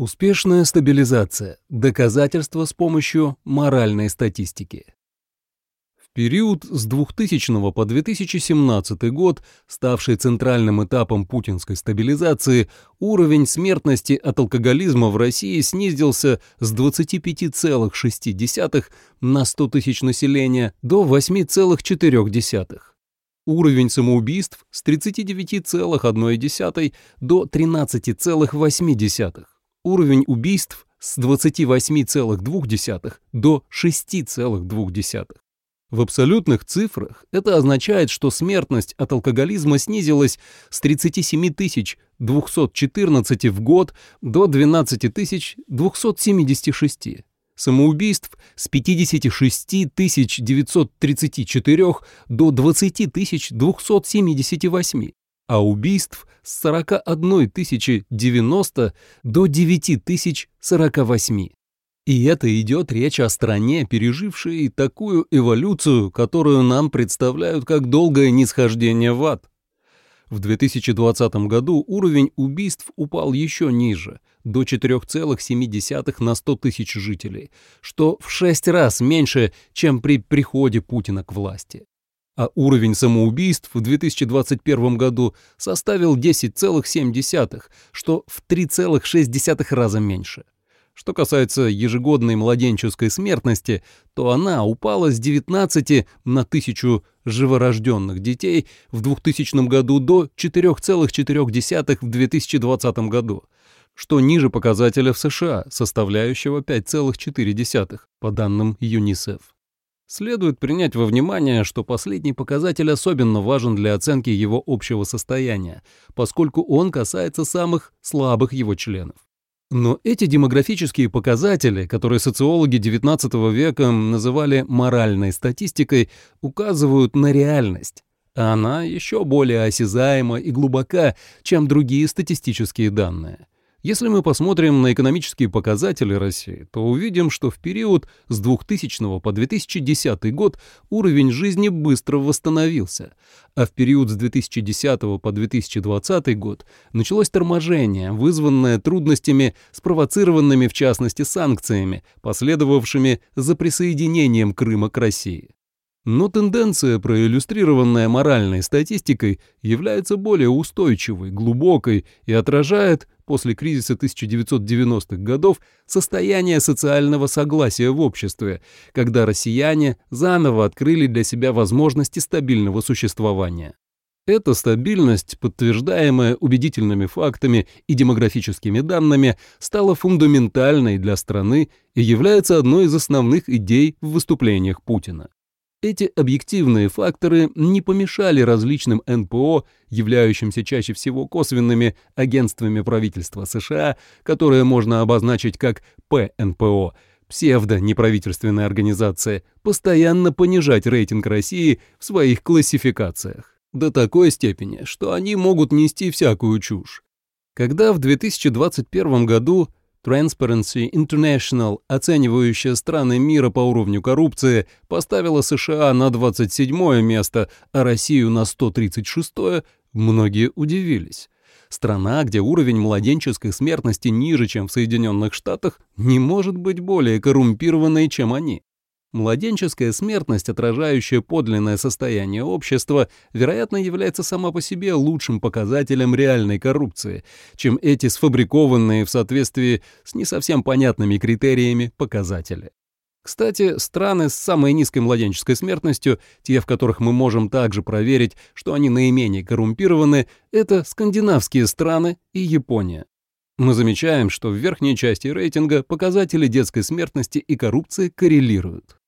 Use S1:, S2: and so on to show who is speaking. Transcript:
S1: Успешная стабилизация. Доказательства с помощью моральной статистики. В период с 2000 по 2017 год, ставший центральным этапом путинской стабилизации, уровень смертности от алкоголизма в России снизился с 25,6 на 100 тысяч населения до 8,4. Уровень самоубийств с 39,1 до 13,8 уровень убийств с 28,2 до 6,2. В абсолютных цифрах это означает, что смертность от алкоголизма снизилась с 37 214 в год до 12 276, самоубийств с 56 934 до 20 278, а убийств с 41 090 до 9 048. И это идет речь о стране, пережившей такую эволюцию, которую нам представляют как долгое нисхождение в ад. В 2020 году уровень убийств упал еще ниже, до 4,7 на 100 тысяч жителей, что в 6 раз меньше, чем при приходе Путина к власти а уровень самоубийств в 2021 году составил 10,7, что в 3,6 раза меньше. Что касается ежегодной младенческой смертности, то она упала с 19 на тысячу живорожденных детей в 2000 году до 4,4 в 2020 году, что ниже показателя в США, составляющего 5,4 по данным ЮНИСЕФ. Следует принять во внимание, что последний показатель особенно важен для оценки его общего состояния, поскольку он касается самых слабых его членов. Но эти демографические показатели, которые социологи XIX века называли моральной статистикой, указывают на реальность. Она еще более осязаема и глубока, чем другие статистические данные. Если мы посмотрим на экономические показатели России, то увидим, что в период с 2000 по 2010 год уровень жизни быстро восстановился, а в период с 2010 по 2020 год началось торможение, вызванное трудностями, спровоцированными в частности санкциями, последовавшими за присоединением Крыма к России. Но тенденция, проиллюстрированная моральной статистикой, является более устойчивой, глубокой и отражает, после кризиса 1990-х годов, состояние социального согласия в обществе, когда россияне заново открыли для себя возможности стабильного существования. Эта стабильность, подтверждаемая убедительными фактами и демографическими данными, стала фундаментальной для страны и является одной из основных идей в выступлениях Путина. Эти объективные факторы не помешали различным НПО, являющимся чаще всего косвенными агентствами правительства США, которые можно обозначить как ПНПО, псевдо-неправительственная организация, постоянно понижать рейтинг России в своих классификациях. До такой степени, что они могут нести всякую чушь. Когда в 2021 году Transparency International, оценивающая страны мира по уровню коррупции, поставила США на 27 место, а Россию на 136, многие удивились. Страна, где уровень младенческой смертности ниже, чем в Соединенных Штатах, не может быть более коррумпированной, чем они. Младенческая смертность, отражающая подлинное состояние общества, вероятно, является сама по себе лучшим показателем реальной коррупции, чем эти сфабрикованные в соответствии с не совсем понятными критериями показатели. Кстати, страны с самой низкой младенческой смертностью, те, в которых мы можем также проверить, что они наименее коррумпированы, это скандинавские страны и Япония. Мы замечаем, что в верхней части рейтинга показатели детской смертности и коррупции коррелируют.